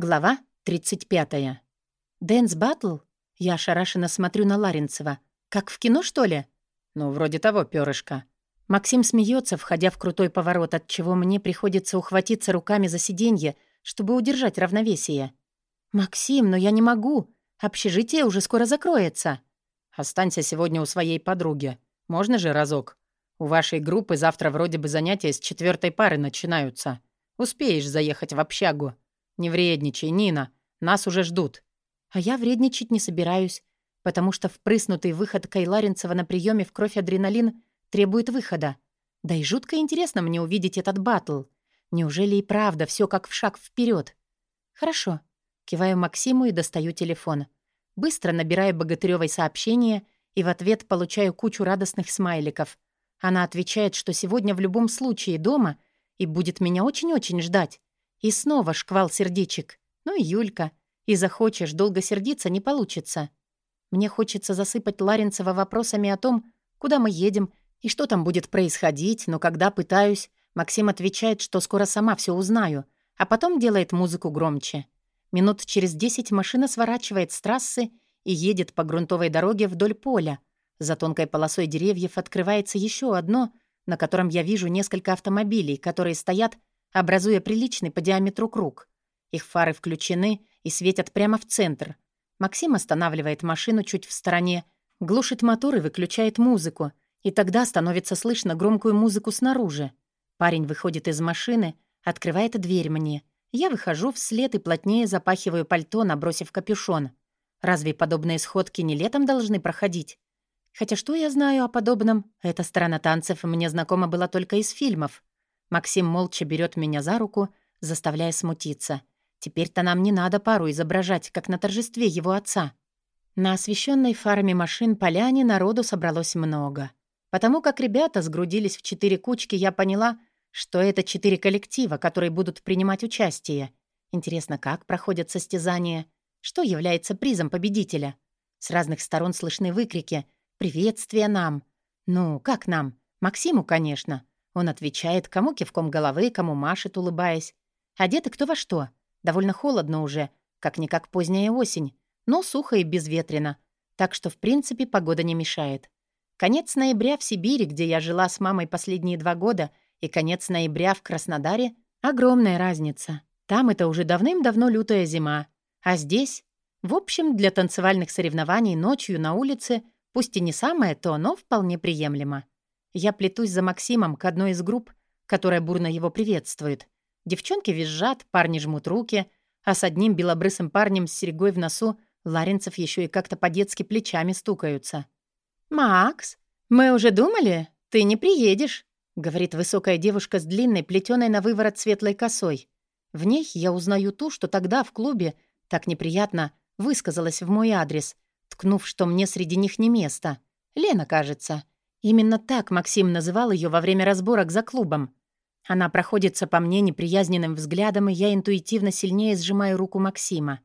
Глава 35. «Дэнс Баттл?» Я ошарашенно смотрю на Ларинцева. «Как в кино, что ли?» «Ну, вроде того, пёрышко». Максим смеется, входя в крутой поворот, от чего мне приходится ухватиться руками за сиденье, чтобы удержать равновесие. «Максим, но я не могу. Общежитие уже скоро закроется». «Останься сегодня у своей подруги. Можно же разок? У вашей группы завтра вроде бы занятия с четвертой пары начинаются. Успеешь заехать в общагу». «Не вредничай, Нина. Нас уже ждут». А я вредничать не собираюсь, потому что впрыснутый выход Кайларинцева на приеме в кровь адреналин требует выхода. Да и жутко интересно мне увидеть этот батл. Неужели и правда все как в шаг вперед? Хорошо. Киваю Максиму и достаю телефон. Быстро набираю Богатырёвой сообщение и в ответ получаю кучу радостных смайликов. Она отвечает, что сегодня в любом случае дома и будет меня очень-очень ждать. И снова шквал сердечек. Ну и Юлька. И захочешь, долго сердиться не получится. Мне хочется засыпать Ларинцева вопросами о том, куда мы едем и что там будет происходить, но когда пытаюсь, Максим отвечает, что скоро сама все узнаю, а потом делает музыку громче. Минут через десять машина сворачивает с трассы и едет по грунтовой дороге вдоль поля. За тонкой полосой деревьев открывается еще одно, на котором я вижу несколько автомобилей, которые стоят образуя приличный по диаметру круг. Их фары включены и светят прямо в центр. Максим останавливает машину чуть в стороне, глушит мотор и выключает музыку, и тогда становится слышно громкую музыку снаружи. Парень выходит из машины, открывает дверь мне. Я выхожу вслед и плотнее запахиваю пальто, набросив капюшон. Разве подобные сходки не летом должны проходить? Хотя что я знаю о подобном? Эта сторона танцев мне знакома была только из фильмов. Максим молча берет меня за руку, заставляя смутиться. Теперь-то нам не надо пару изображать, как на торжестве его отца. На освещенной фарами машин поляне народу собралось много. Потому как ребята сгрудились в четыре кучки, я поняла, что это четыре коллектива, которые будут принимать участие. Интересно, как проходят состязания? Что является призом победителя? С разных сторон слышны выкрики «Приветствие нам!» Ну, как нам? Максиму, конечно. Он отвечает, кому кивком головы, кому машет, улыбаясь. Одеты кто во что. Довольно холодно уже, как-никак поздняя осень, но сухо и безветренно. Так что, в принципе, погода не мешает. Конец ноября в Сибири, где я жила с мамой последние два года, и конец ноября в Краснодаре — огромная разница. Там это уже давным-давно лютая зима. А здесь... В общем, для танцевальных соревнований ночью на улице, пусть и не самое то, но вполне приемлемо. Я плетусь за Максимом к одной из групп, которая бурно его приветствует. Девчонки визжат, парни жмут руки, а с одним белобрысым парнем с серьгой в носу Ларинцев еще и как-то по-детски плечами стукаются. «Макс, мы уже думали? Ты не приедешь», — говорит высокая девушка с длинной, плетеной на выворот светлой косой. В ней я узнаю ту, что тогда в клубе так неприятно высказалась в мой адрес, ткнув, что мне среди них не место. Лена, кажется. Именно так Максим называл ее во время разборок за клубом. Она проходится по мне неприязненным взглядом, и я интуитивно сильнее сжимаю руку Максима.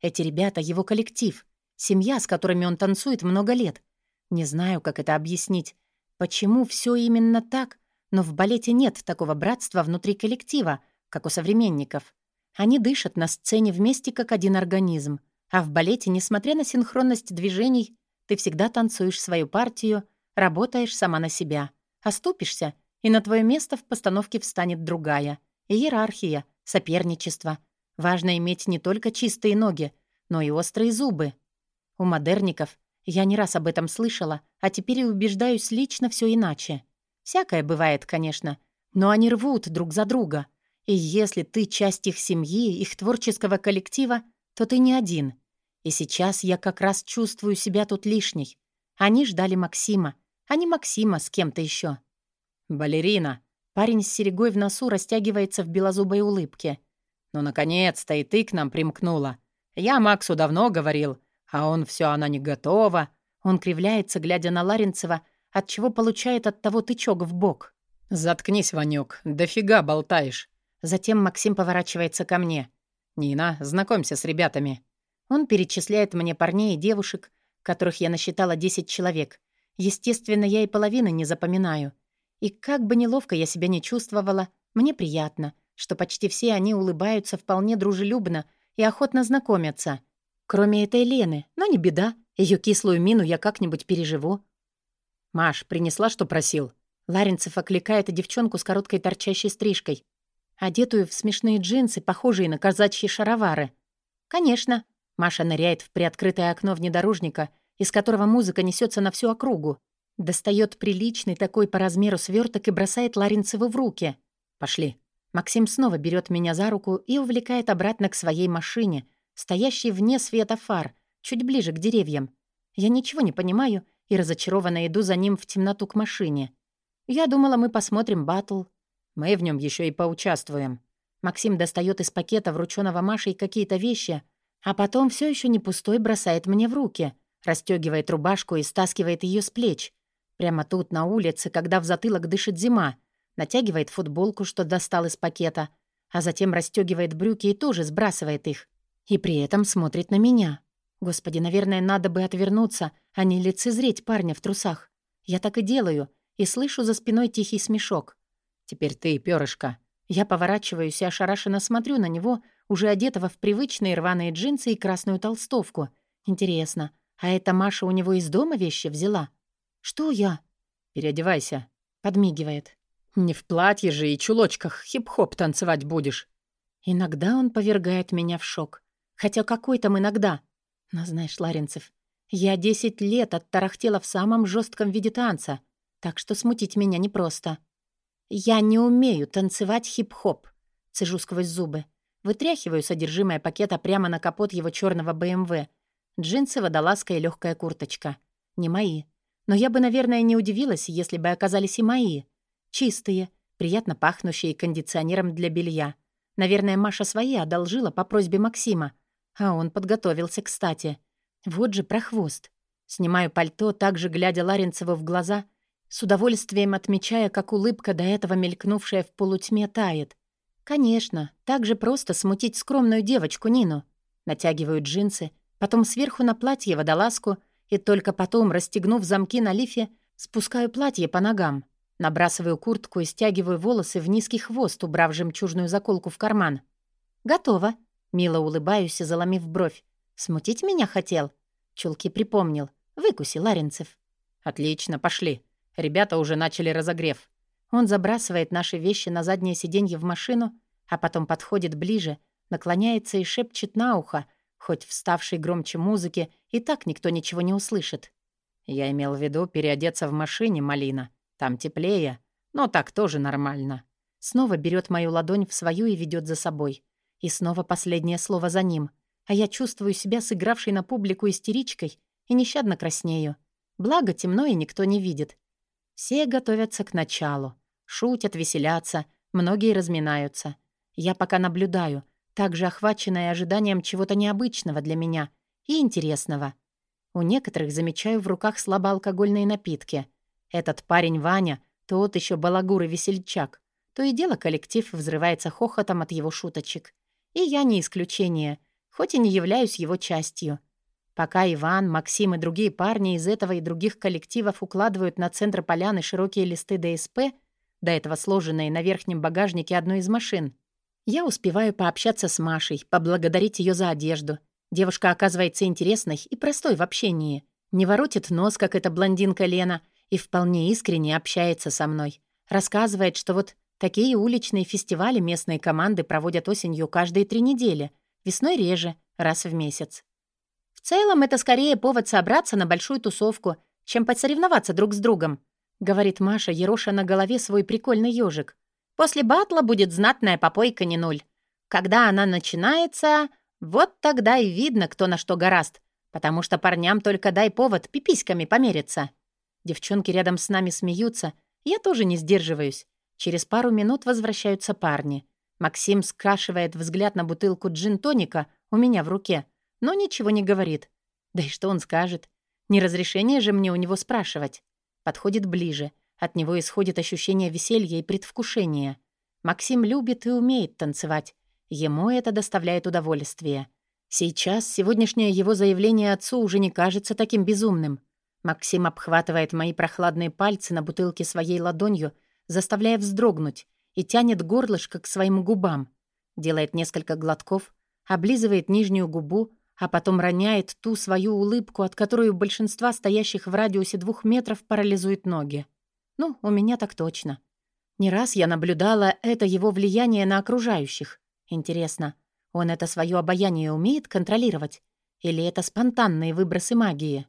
Эти ребята — его коллектив, семья, с которыми он танцует много лет. Не знаю, как это объяснить. Почему все именно так, но в балете нет такого братства внутри коллектива, как у современников. Они дышат на сцене вместе как один организм. А в балете, несмотря на синхронность движений, ты всегда танцуешь свою партию — Работаешь сама на себя. Оступишься, и на твое место в постановке встанет другая. Иерархия, соперничество. Важно иметь не только чистые ноги, но и острые зубы. У модерников я не раз об этом слышала, а теперь и убеждаюсь лично все иначе. Всякое бывает, конечно, но они рвут друг за друга. И если ты часть их семьи, их творческого коллектива, то ты не один. И сейчас я как раз чувствую себя тут лишней. Они ждали Максима, а не Максима с кем-то еще. «Балерина!» Парень с серегой в носу растягивается в белозубой улыбке. «Ну, наконец-то и ты к нам примкнула. Я Максу давно говорил, а он все, она не готова». Он кривляется, глядя на Ларинцева, от чего получает от того тычок в бок. «Заткнись, Ванёк, дофига болтаешь». Затем Максим поворачивается ко мне. «Нина, знакомься с ребятами». Он перечисляет мне парней и девушек, которых я насчитала 10 человек, Естественно, я и половины не запоминаю. И как бы неловко я себя не чувствовала, мне приятно, что почти все они улыбаются вполне дружелюбно и охотно знакомятся. Кроме этой Лены, но не беда, ее кислую мину я как-нибудь переживу. «Маш, принесла, что просил?» Ларинцев окликает девчонку с короткой торчащей стрижкой, одетую в смешные джинсы, похожие на казачьи шаровары. «Конечно». Маша ныряет в приоткрытое окно внедорожника, из которого музыка несется на всю округу. Достает приличный такой по размеру сверток и бросает Ларинцеву в руки. «Пошли». Максим снова берет меня за руку и увлекает обратно к своей машине, стоящей вне света фар, чуть ближе к деревьям. Я ничего не понимаю и разочарованно иду за ним в темноту к машине. Я думала, мы посмотрим батл. Мы в нем еще и поучаствуем. Максим достает из пакета, врученного Машей, какие-то вещи, а потом все еще не пустой бросает мне в руки, расстегивает рубашку и стаскивает ее с плеч. Прямо тут, на улице, когда в затылок дышит зима, натягивает футболку, что достал из пакета, а затем расстегивает брюки и тоже сбрасывает их. И при этом смотрит на меня. Господи, наверное, надо бы отвернуться, а не лицезреть парня в трусах. Я так и делаю, и слышу за спиной тихий смешок. «Теперь ты, перышко». Я поворачиваюсь и ошарашенно смотрю на него, уже одетого в привычные рваные джинсы и красную толстовку. Интересно, а эта Маша у него из дома вещи взяла? «Что я?» «Переодевайся», — подмигивает. «Не в платье же и чулочках хип-хоп танцевать будешь». Иногда он повергает меня в шок. Хотя какой там иногда. Но знаешь, Ларинцев, я десять лет оттарахтела в самом жестком виде танца, так что смутить меня непросто. Я не умею танцевать хип-хоп, цежу сквозь зубы. Вытряхиваю содержимое пакета прямо на капот его черного БМВ. Джинсы, водолазка и легкая курточка. Не мои. Но я бы, наверное, не удивилась, если бы оказались и мои. Чистые, приятно пахнущие кондиционером для белья. Наверное, Маша свои одолжила по просьбе Максима. А он подготовился, кстати. Вот же прохвост. Снимаю пальто, также глядя Ларинцеву в глаза, с удовольствием отмечая, как улыбка, до этого мелькнувшая в полутьме, тает. Конечно, так же просто смутить скромную девочку Нину. Натягиваю джинсы, потом сверху на платье водолазку и только потом, расстегнув замки на лифе, спускаю платье по ногам. Набрасываю куртку и стягиваю волосы в низкий хвост, убрав жемчужную заколку в карман. «Готово», — мило улыбаюсь и заломив бровь. «Смутить меня хотел?» Чулки припомнил. «Выкуси, Ларинцев». «Отлично, пошли. Ребята уже начали разогрев». Он забрасывает наши вещи на заднее сиденье в машину, а потом подходит ближе, наклоняется и шепчет на ухо, хоть вставшей громче музыки, и так никто ничего не услышит. «Я имел в виду переодеться в машине, Малина. Там теплее, но так тоже нормально». Снова берет мою ладонь в свою и ведет за собой. И снова последнее слово за ним. А я чувствую себя сыгравшей на публику истеричкой и нещадно краснею. Благо, темно и никто не видит. Все готовятся к началу. Шутят, веселятся, многие разминаются. Я пока наблюдаю, также охваченная ожиданием чего-то необычного для меня и интересного. У некоторых замечаю в руках слабоалкогольные напитки. Этот парень Ваня, тот еще балагур и весельчак. То и дело коллектив взрывается хохотом от его шуточек. И я не исключение, хоть и не являюсь его частью. Пока Иван, Максим и другие парни из этого и других коллективов укладывают на центр поляны широкие листы ДСП, до этого сложенные на верхнем багажнике одной из машин, я успеваю пообщаться с Машей, поблагодарить ее за одежду. Девушка оказывается интересной и простой в общении. Не воротит нос, как эта блондинка Лена, и вполне искренне общается со мной. Рассказывает, что вот такие уличные фестивали местные команды проводят осенью каждые три недели, весной реже, раз в месяц. В целом, это скорее повод собраться на большую тусовку, чем посоревноваться друг с другом, говорит Маша, ероша на голове свой прикольный ежик. После батла будет знатная попойка не нуль. Когда она начинается, вот тогда и видно, кто на что гораст, потому что парням только дай повод пиписьками помериться. Девчонки рядом с нами смеются, я тоже не сдерживаюсь. Через пару минут возвращаются парни. Максим скашивает взгляд на бутылку джин-тоника у меня в руке — но ничего не говорит. Да и что он скажет? Не разрешение же мне у него спрашивать. Подходит ближе. От него исходит ощущение веселья и предвкушения. Максим любит и умеет танцевать. Ему это доставляет удовольствие. Сейчас сегодняшнее его заявление отцу уже не кажется таким безумным. Максим обхватывает мои прохладные пальцы на бутылке своей ладонью, заставляя вздрогнуть, и тянет горлышко к своим губам. Делает несколько глотков, облизывает нижнюю губу, а потом роняет ту свою улыбку, от которой у большинства стоящих в радиусе двух метров парализует ноги. Ну, у меня так точно. Не раз я наблюдала это его влияние на окружающих. Интересно, он это свое обаяние умеет контролировать? Или это спонтанные выбросы магии?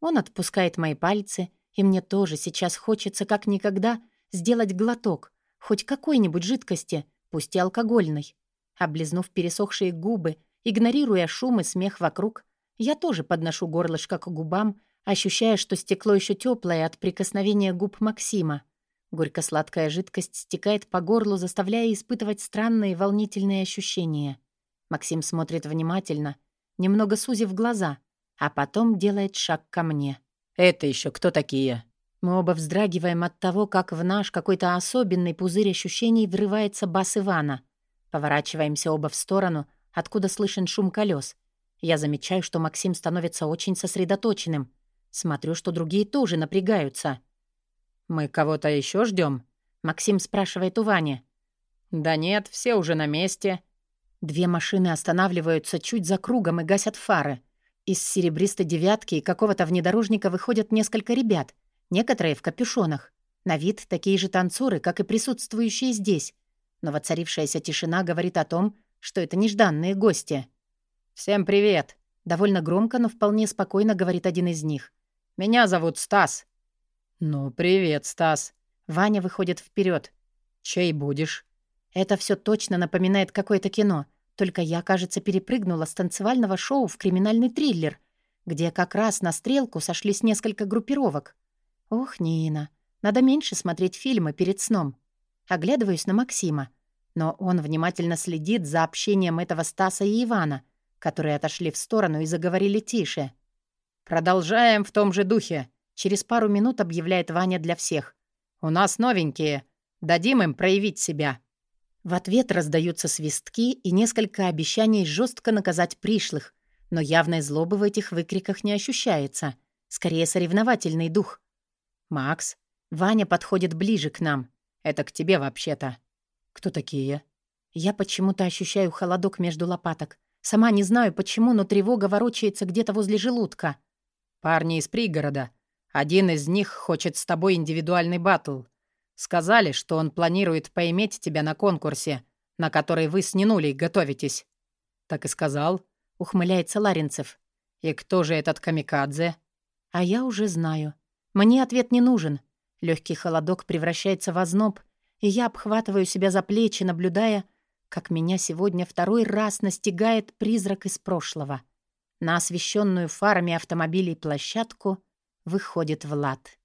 Он отпускает мои пальцы, и мне тоже сейчас хочется как никогда сделать глоток, хоть какой-нибудь жидкости, пусть и алкогольной. Облизнув пересохшие губы, игнорируя шум и смех вокруг, я тоже подношу горлышко к губам, ощущая, что стекло еще теплое от прикосновения губ Максима. Горько-сладкая жидкость стекает по горлу, заставляя испытывать странные волнительные ощущения. Максим смотрит внимательно, немного сузив глаза, а потом делает шаг ко мне. «Это еще кто такие?» Мы оба вздрагиваем от того, как в наш какой-то особенный пузырь ощущений врывается бас Ивана. Поворачиваемся оба в сторону, откуда слышен шум колес. Я замечаю, что Максим становится очень сосредоточенным. Смотрю, что другие тоже напрягаются. «Мы кого-то еще ждем? Максим спрашивает у Вани. «Да нет, все уже на месте». Две машины останавливаются чуть за кругом и гасят фары. Из серебристой девятки и какого-то внедорожника выходят несколько ребят, некоторые в капюшонах. На вид такие же танцоры, как и присутствующие здесь. Но воцарившаяся тишина говорит о том, что это нежданные гости. «Всем привет!» Довольно громко, но вполне спокойно говорит один из них. «Меня зовут Стас». «Ну, привет, Стас». Ваня выходит вперед. «Чей будешь?» Это все точно напоминает какое-то кино. Только я, кажется, перепрыгнула с танцевального шоу в криминальный триллер, где как раз на стрелку сошлись несколько группировок. Ох, Нина, надо меньше смотреть фильмы перед сном. Оглядываюсь на Максима. Но он внимательно следит за общением этого Стаса и Ивана, которые отошли в сторону и заговорили тише. «Продолжаем в том же духе», — через пару минут объявляет Ваня для всех. «У нас новенькие. Дадим им проявить себя». В ответ раздаются свистки и несколько обещаний жестко наказать пришлых, но явной злобы в этих выкриках не ощущается. Скорее, соревновательный дух. «Макс, Ваня подходит ближе к нам. Это к тебе вообще-то». «Кто такие?» Я почему-то ощущаю холодок между лопаток. Сама не знаю почему, но тревога ворочается где-то возле желудка. «Парни из пригорода. Один из них хочет с тобой индивидуальный батл. Сказали, что он планирует поиметь тебя на конкурсе, на который вы с Нинулей готовитесь». «Так и сказал», — ухмыляется Ларинцев. «И кто же этот камикадзе?» «А я уже знаю. Мне ответ не нужен. Легкий холодок превращается в озноб, и я обхватываю себя за плечи, наблюдая, как меня сегодня второй раз настигает призрак из прошлого. На освещенную фарами автомобилей площадку выходит Влад.